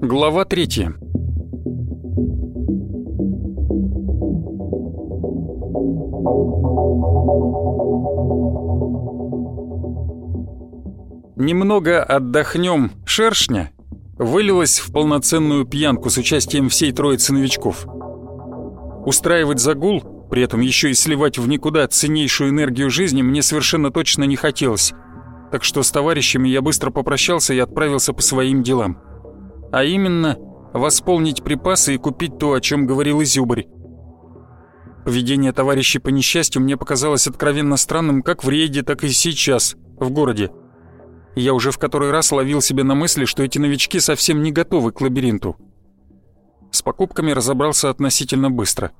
Глава третья. Немного отдохнем шершня вылилась в полноценную пьянку с участием всей троицы новичков. Устраивать загул, при этом еще и сливать в никуда ценнейшую энергию жизни мне совершенно точно не хотелось, так что с товарищами я быстро попрощался и отправился по своим делам. А именно, восполнить припасы и купить то, о чем говорил Изюбрь. Поведение товарищей по несчастью мне показалось откровенно странным как в рейде, так и сейчас, в городе. Я уже в который раз ловил себя на мысли, что эти новички совсем не готовы к лабиринту. С покупками разобрался относительно быстро.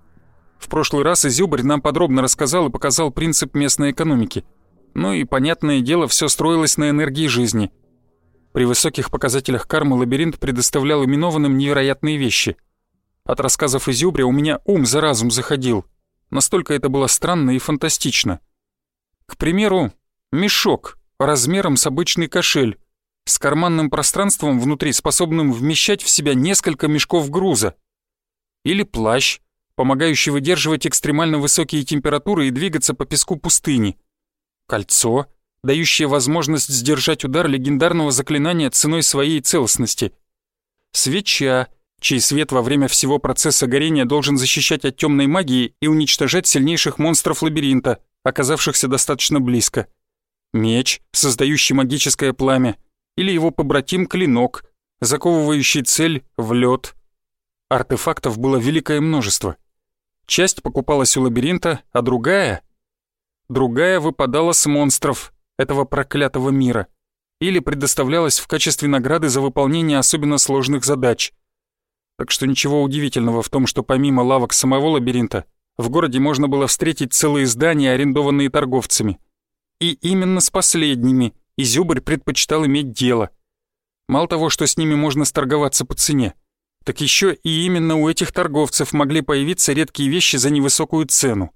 В прошлый раз Изюбрь нам подробно рассказал и показал принцип местной экономики. Ну и, понятное дело, все строилось на энергии жизни. При высоких показателях кармы лабиринт предоставлял именованным невероятные вещи. От рассказов Изюбря у меня ум за разум заходил. Настолько это было странно и фантастично. К примеру, мешок размером с обычный кошель, с карманным пространством внутри, способным вмещать в себя несколько мешков груза. Или плащ, помогающий выдерживать экстремально высокие температуры и двигаться по песку пустыни. Кольцо, дающее возможность сдержать удар легендарного заклинания ценой своей целостности. Свеча, чей свет во время всего процесса горения должен защищать от темной магии и уничтожать сильнейших монстров лабиринта, оказавшихся достаточно близко. Меч, создающий магическое пламя, или его побратим клинок, заковывающий цель в лед. Артефактов было великое множество. Часть покупалась у лабиринта, а другая... Другая выпадала с монстров этого проклятого мира или предоставлялась в качестве награды за выполнение особенно сложных задач. Так что ничего удивительного в том, что помимо лавок самого лабиринта, в городе можно было встретить целые здания, арендованные торговцами. И именно с последними Изюбрь предпочитал иметь дело. Мало того, что с ними можно сторговаться по цене, так еще и именно у этих торговцев могли появиться редкие вещи за невысокую цену.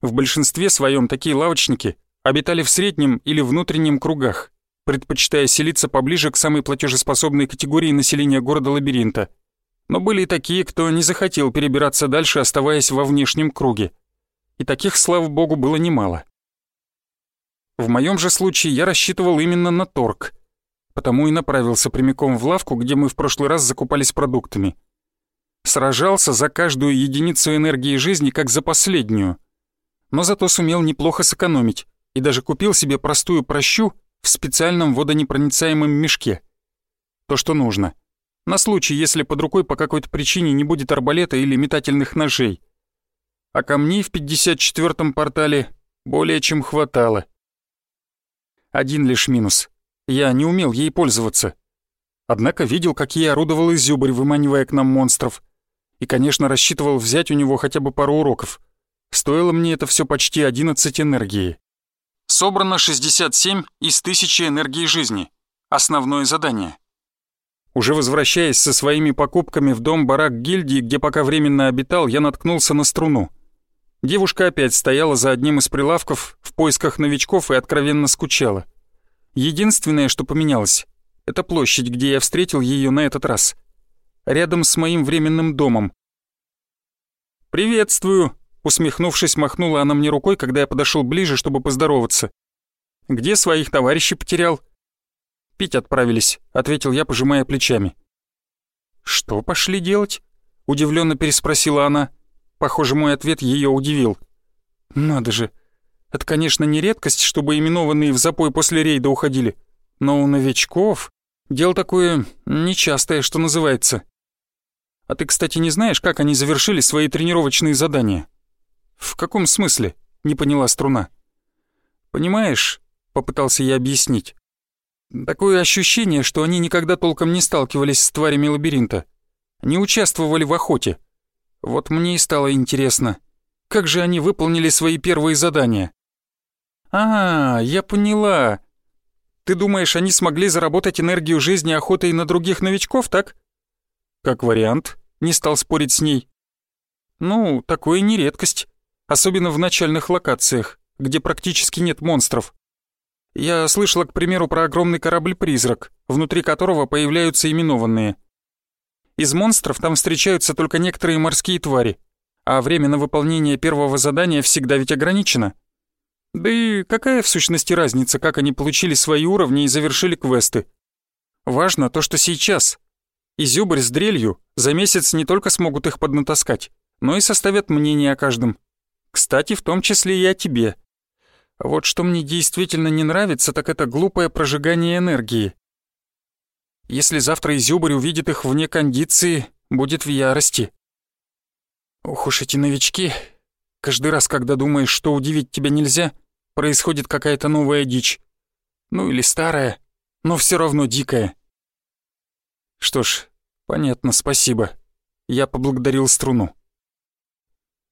В большинстве своем такие лавочники обитали в среднем или внутреннем кругах, предпочитая селиться поближе к самой платежеспособной категории населения города-лабиринта – но были и такие, кто не захотел перебираться дальше, оставаясь во внешнем круге. И таких, слава богу, было немало. В моем же случае я рассчитывал именно на торг, потому и направился прямиком в лавку, где мы в прошлый раз закупались продуктами. Сражался за каждую единицу энергии жизни, как за последнюю. Но зато сумел неплохо сэкономить и даже купил себе простую прощу в специальном водонепроницаемом мешке. То, что нужно — на случай, если под рукой по какой-то причине не будет арбалета или метательных ножей. А камней в 54-м портале более чем хватало. Один лишь минус. Я не умел ей пользоваться. Однако видел, как ей орудовал Изюбрь, выманивая к нам монстров. И, конечно, рассчитывал взять у него хотя бы пару уроков. Стоило мне это все почти 11 энергии. Собрано 67 из 1000 энергии жизни. Основное задание. Уже возвращаясь со своими покупками в дом-барак гильдии, где пока временно обитал, я наткнулся на струну. Девушка опять стояла за одним из прилавков в поисках новичков и откровенно скучала. Единственное, что поменялось, это площадь, где я встретил ее на этот раз. Рядом с моим временным домом. «Приветствую!» — усмехнувшись, махнула она мне рукой, когда я подошел ближе, чтобы поздороваться. «Где своих товарищей потерял?» «Пить отправились», — ответил я, пожимая плечами. «Что пошли делать?» — удивленно переспросила она. Похоже, мой ответ ее удивил. «Надо же. Это, конечно, не редкость, чтобы именованные в запой после рейда уходили. Но у новичков дело такое нечастое, что называется. А ты, кстати, не знаешь, как они завершили свои тренировочные задания?» «В каком смысле?» — не поняла струна. «Понимаешь», — попытался я объяснить. Такое ощущение, что они никогда толком не сталкивались с тварями лабиринта. Не участвовали в охоте. Вот мне и стало интересно, как же они выполнили свои первые задания? А, я поняла. Ты думаешь, они смогли заработать энергию жизни охотой на других новичков, так? Как вариант, не стал спорить с ней. Ну, такое не редкость. особенно в начальных локациях, где практически нет монстров. Я слышала, к примеру, про огромный корабль-призрак, внутри которого появляются именованные. Из монстров там встречаются только некоторые морские твари, а время на выполнение первого задания всегда ведь ограничено. Да и какая в сущности разница, как они получили свои уровни и завершили квесты? Важно то, что сейчас. И Зюбрь с дрелью за месяц не только смогут их поднатаскать, но и составят мнение о каждом. Кстати, в том числе и о тебе. Вот что мне действительно не нравится, так это глупое прожигание энергии. Если завтра Изюбрь увидит их вне кондиции, будет в ярости. Ох уж эти новички. Каждый раз, когда думаешь, что удивить тебя нельзя, происходит какая-то новая дичь. Ну или старая, но все равно дикая. Что ж, понятно, спасибо. Я поблагодарил струну.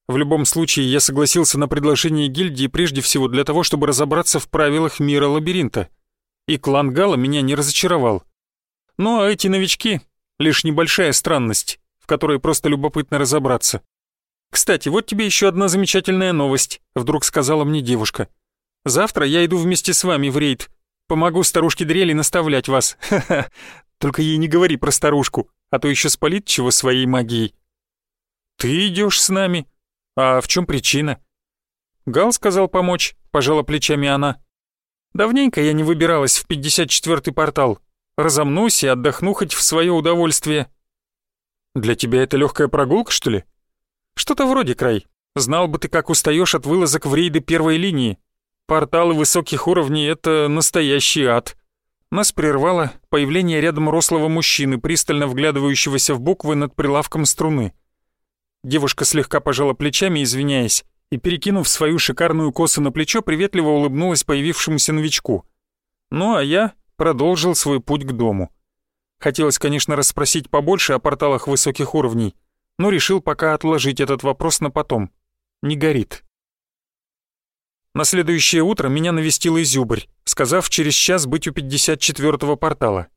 В любом случае, я согласился на предложение гильдии прежде всего для того, чтобы разобраться в правилах мира лабиринта. И клан Гала меня не разочаровал. Ну а эти новички — лишь небольшая странность, в которой просто любопытно разобраться. «Кстати, вот тебе еще одна замечательная новость», — вдруг сказала мне девушка. «Завтра я иду вместе с вами в рейд. Помогу старушке Дрели наставлять вас. Ха-ха. Только ей не говори про старушку, а то еще спалит чего своей магией». «Ты идешь с нами?» «А в чем причина?» «Гал сказал помочь», — пожала плечами она. «Давненько я не выбиралась в 54-й портал. Разомнусь и отдохну хоть в свое удовольствие». «Для тебя это легкая прогулка, что ли?» «Что-то вроде, Край. Знал бы ты, как устаешь от вылазок в рейды первой линии. Порталы высоких уровней — это настоящий ад». Нас прервало появление рядом рослого мужчины, пристально вглядывающегося в буквы над прилавком струны. Девушка слегка пожала плечами, извиняясь, и, перекинув свою шикарную косу на плечо, приветливо улыбнулась появившемуся новичку. Ну а я продолжил свой путь к дому. Хотелось, конечно, расспросить побольше о порталах высоких уровней, но решил пока отложить этот вопрос на потом. Не горит. На следующее утро меня навестил Изюбрь, сказав через час быть у 54-го портала.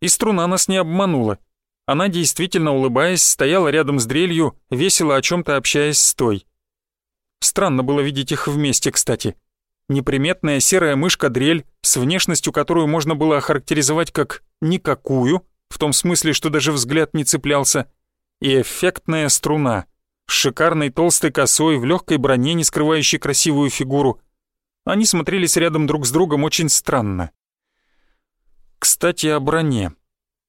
И струна нас не обманула. Она, действительно улыбаясь, стояла рядом с дрелью, весело о чем-то общаясь с той. Странно было видеть их вместе, кстати. Неприметная серая мышка-дрель, с внешностью которую можно было охарактеризовать как «никакую», в том смысле, что даже взгляд не цеплялся, и эффектная струна, с шикарной толстой косой, в легкой броне, не скрывающей красивую фигуру. Они смотрелись рядом друг с другом очень странно. Кстати, о броне.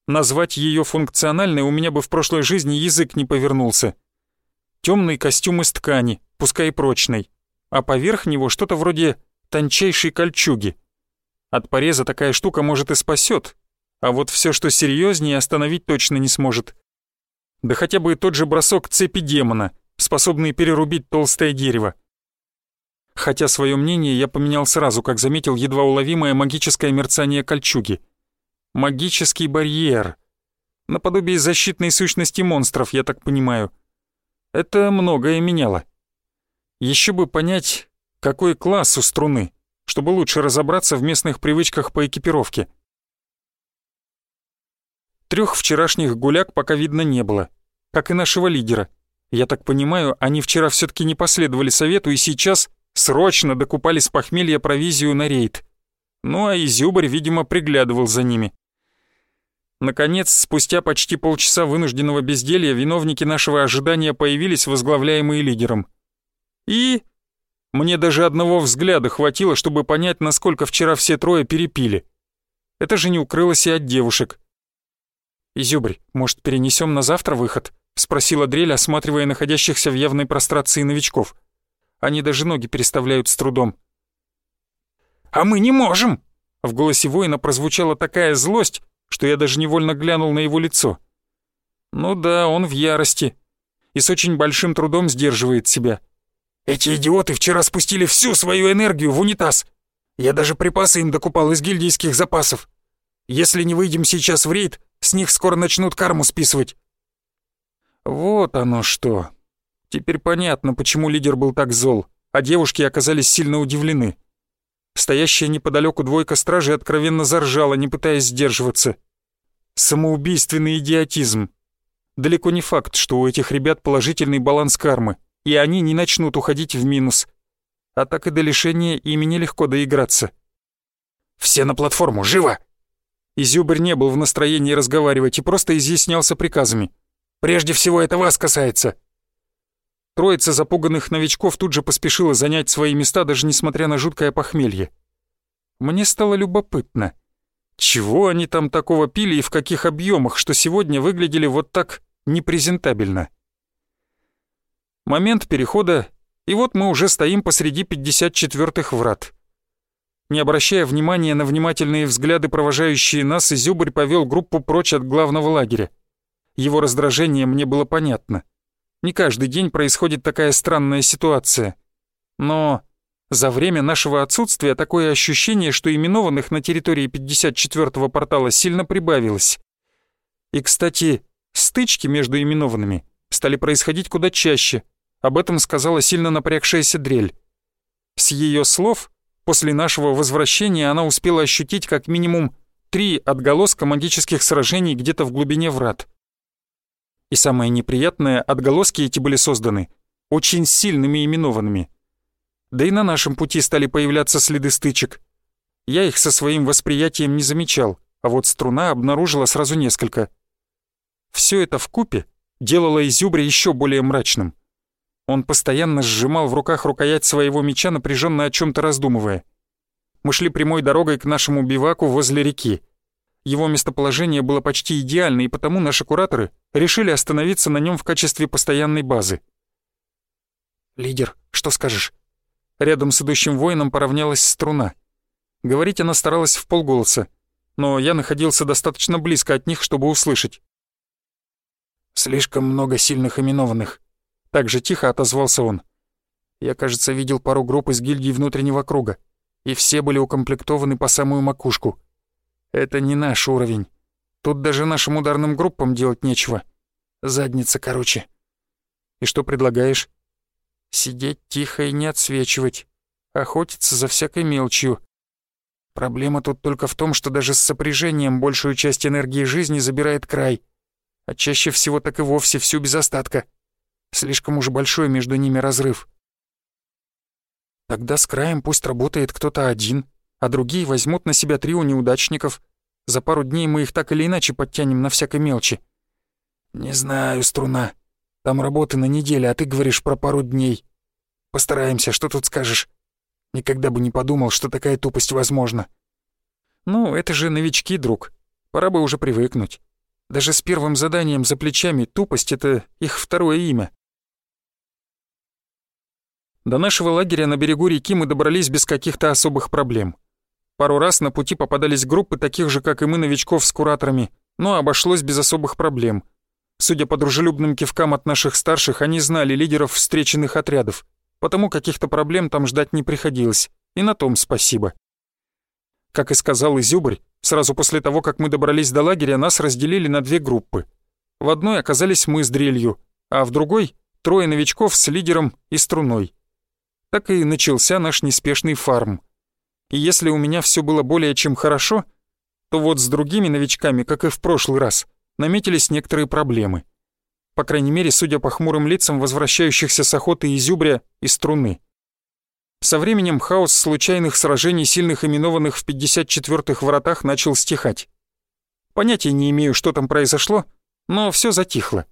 Назвать ее функциональной у меня бы в прошлой жизни язык не повернулся. Темный костюм из ткани, пускай прочный, а поверх него что-то вроде тончайшей кольчуги. От пореза такая штука может и спасет, а вот все, что серьезнее, остановить точно не сможет. Да хотя бы тот же бросок цепи демона, способный перерубить толстое дерево. Хотя свое мнение я поменял сразу, как заметил едва уловимое магическое мерцание кольчуги — Магический барьер. Наподобие защитной сущности монстров, я так понимаю. Это многое меняло. Еще бы понять, какой класс у струны, чтобы лучше разобраться в местных привычках по экипировке. Трех вчерашних гуляк пока видно не было, как и нашего лидера. Я так понимаю, они вчера все таки не последовали совету и сейчас срочно докупали с похмелья провизию на рейд. Ну а Изюбарь, видимо, приглядывал за ними. Наконец, спустя почти полчаса вынужденного безделья, виновники нашего ожидания появились, возглавляемые лидером. И... Мне даже одного взгляда хватило, чтобы понять, насколько вчера все трое перепили. Это же не укрылось и от девушек. «Изюбрь, может, перенесем на завтра выход?» — спросила Дрель, осматривая находящихся в явной прострации новичков. Они даже ноги переставляют с трудом. «А мы не можем!» В голосе воина прозвучала такая злость, что я даже невольно глянул на его лицо. Ну да, он в ярости и с очень большим трудом сдерживает себя. Эти идиоты вчера спустили всю свою энергию в унитаз. Я даже припасы им докупал из гильдийских запасов. Если не выйдем сейчас в рейд, с них скоро начнут карму списывать. Вот оно что. Теперь понятно, почему лидер был так зол, а девушки оказались сильно удивлены. Стоящая неподалеку двойка стражей откровенно заржала, не пытаясь сдерживаться. Самоубийственный идиотизм. Далеко не факт, что у этих ребят положительный баланс кармы, и они не начнут уходить в минус. А так и до лишения имени легко доиграться. «Все на платформу, живо!» Изюбрь не был в настроении разговаривать и просто изъяснялся приказами. «Прежде всего это вас касается!» Троица запуганных новичков тут же поспешила занять свои места, даже несмотря на жуткое похмелье. Мне стало любопытно. Чего они там такого пили и в каких объемах, что сегодня выглядели вот так непрезентабельно? Момент перехода, и вот мы уже стоим посреди 54-х врат. Не обращая внимания на внимательные взгляды, провожающие нас, Изюбрь повел группу прочь от главного лагеря. Его раздражение мне было понятно. Не каждый день происходит такая странная ситуация. Но за время нашего отсутствия такое ощущение, что именованных на территории 54-го портала сильно прибавилось. И, кстати, стычки между именованными стали происходить куда чаще. Об этом сказала сильно напрягшаяся дрель. С ее слов, после нашего возвращения она успела ощутить как минимум три отголоска магических сражений где-то в глубине врат. И самое неприятное, отголоски эти были созданы очень сильными именованными. Да и на нашем пути стали появляться следы стычек. Я их со своим восприятием не замечал, а вот струна обнаружила сразу несколько. Все это в купе делало Изюбря еще более мрачным. Он постоянно сжимал в руках рукоять своего меча, напряженно о чем то раздумывая. Мы шли прямой дорогой к нашему биваку возле реки. Его местоположение было почти идеально, и потому наши кураторы решили остановиться на нем в качестве постоянной базы. «Лидер, что скажешь?» Рядом с идущим воином поравнялась струна. Говорить она старалась в полголоса, но я находился достаточно близко от них, чтобы услышать. «Слишком много сильных именованных», — так же тихо отозвался он. «Я, кажется, видел пару групп из гильдии внутреннего круга, и все были укомплектованы по самую макушку. Это не наш уровень. Тут даже нашим ударным группам делать нечего. Задница, короче. И что предлагаешь? Сидеть тихо и не отсвечивать. Охотиться за всякой мелочью. Проблема тут только в том, что даже с сопряжением большую часть энергии жизни забирает край. А чаще всего так и вовсе всю без остатка. Слишком уж большой между ними разрыв. Тогда с краем пусть работает кто-то один, а другие возьмут на себя трио неудачников. За пару дней мы их так или иначе подтянем на всякой мелочи. «Не знаю, струна. Там работы на неделю, а ты говоришь про пару дней. Постараемся, что тут скажешь? Никогда бы не подумал, что такая тупость возможна». «Ну, это же новички, друг. Пора бы уже привыкнуть. Даже с первым заданием за плечами тупость — это их второе имя». До нашего лагеря на берегу реки мы добрались без каких-то особых проблем. Пару раз на пути попадались группы таких же, как и мы, новичков с кураторами, но обошлось без особых проблем. Судя по дружелюбным кивкам от наших старших, они знали лидеров встреченных отрядов, потому каких-то проблем там ждать не приходилось, и на том спасибо. Как и сказал Изюбрь, сразу после того, как мы добрались до лагеря, нас разделили на две группы. В одной оказались мы с дрелью, а в другой — трое новичков с лидером и струной. Так и начался наш неспешный фарм — и если у меня все было более чем хорошо, то вот с другими новичками, как и в прошлый раз, наметились некоторые проблемы. По крайней мере, судя по хмурым лицам возвращающихся с охоты изюбря и струны. Со временем хаос случайных сражений сильных именованных в 54-х вратах начал стихать. Понятия не имею, что там произошло, но все затихло.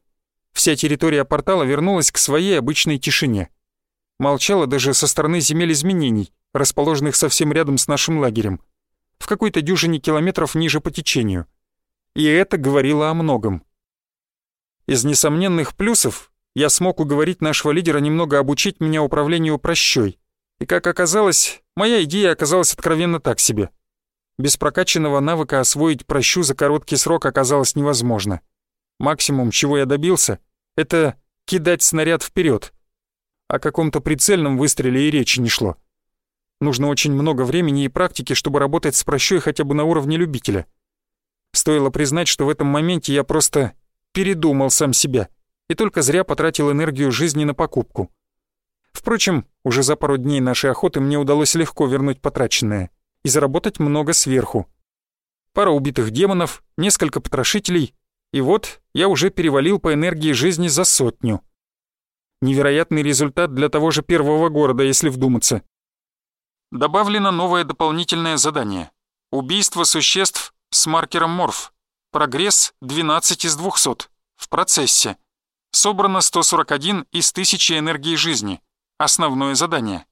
Вся территория портала вернулась к своей обычной тишине. Молчала даже со стороны земель изменений, расположенных совсем рядом с нашим лагерем, в какой-то дюжине километров ниже по течению. И это говорило о многом. Из несомненных плюсов я смог уговорить нашего лидера немного обучить меня управлению прощой. И как оказалось, моя идея оказалась откровенно так себе. Без прокачанного навыка освоить прощу за короткий срок оказалось невозможно. Максимум, чего я добился, это кидать снаряд вперед. О каком-то прицельном выстреле и речи не шло. Нужно очень много времени и практики, чтобы работать с прощой хотя бы на уровне любителя. Стоило признать, что в этом моменте я просто передумал сам себя и только зря потратил энергию жизни на покупку. Впрочем, уже за пару дней нашей охоты мне удалось легко вернуть потраченное и заработать много сверху. Пара убитых демонов, несколько потрошителей, и вот я уже перевалил по энергии жизни за сотню. Невероятный результат для того же первого города, если вдуматься. Добавлено новое дополнительное задание. Убийство существ с маркером морф. Прогресс 12 из 200. В процессе. Собрано 141 из 1000 энергии жизни. Основное задание.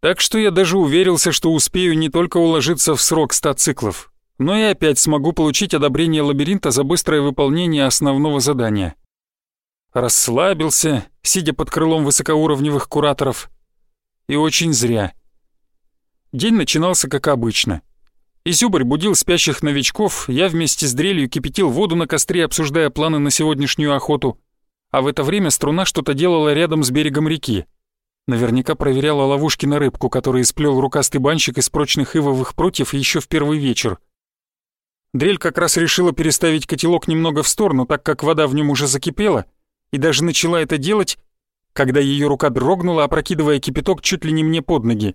Так что я даже уверился, что успею не только уложиться в срок 100 циклов, но и опять смогу получить одобрение лабиринта за быстрое выполнение основного задания. Расслабился, сидя под крылом высокоуровневых кураторов. И очень зря. День начинался как обычно. Изюбрь будил спящих новичков, я вместе с дрелью кипятил воду на костре, обсуждая планы на сегодняшнюю охоту. А в это время струна что-то делала рядом с берегом реки. Наверняка проверяла ловушки на рыбку, которые сплел рукастый банщик из прочных ивовых прутьев еще в первый вечер. Дрель как раз решила переставить котелок немного в сторону, так как вода в нем уже закипела, и даже начала это делать, когда ее рука дрогнула, опрокидывая кипяток чуть ли не мне под ноги.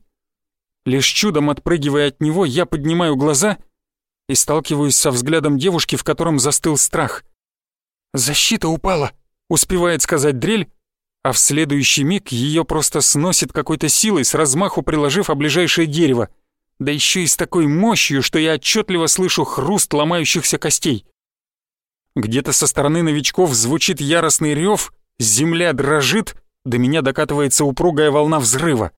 Лишь чудом отпрыгивая от него, я поднимаю глаза и сталкиваюсь со взглядом девушки, в котором застыл страх. «Защита упала!» — успевает сказать дрель, а в следующий миг ее просто сносит какой-то силой, с размаху приложив о ближайшее дерево да еще и с такой мощью, что я отчетливо слышу хруст ломающихся костей. Где-то со стороны новичков звучит яростный рев, земля дрожит, до меня докатывается упругая волна взрыва.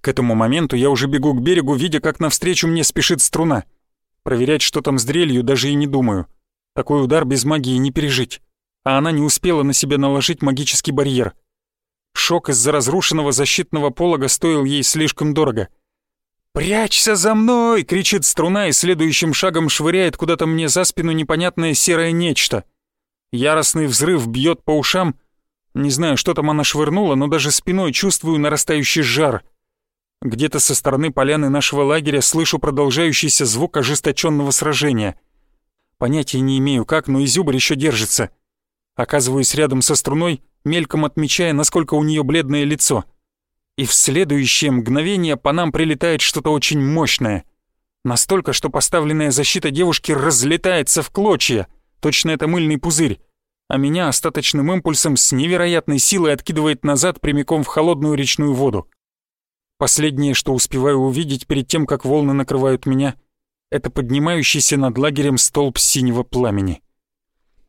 К этому моменту я уже бегу к берегу, видя, как навстречу мне спешит струна. Проверять, что там с дрелью, даже и не думаю. Такой удар без магии не пережить. А она не успела на себя наложить магический барьер. Шок из-за разрушенного защитного полога стоил ей слишком дорого. «Прячься за мной!» — кричит струна и следующим шагом швыряет куда-то мне за спину непонятное серое нечто. Яростный взрыв бьет по ушам. Не знаю, что там она швырнула, но даже спиной чувствую нарастающий жар. Где-то со стороны поляны нашего лагеря слышу продолжающийся звук ожесточенного сражения. Понятия не имею как, но изюбрь еще держится. Оказываюсь рядом со струной, мельком отмечая, насколько у нее бледное лицо — и в следующее мгновение по нам прилетает что-то очень мощное. Настолько, что поставленная защита девушки разлетается в клочья. Точно это мыльный пузырь. А меня остаточным импульсом с невероятной силой откидывает назад прямиком в холодную речную воду. Последнее, что успеваю увидеть перед тем, как волны накрывают меня, это поднимающийся над лагерем столб синего пламени.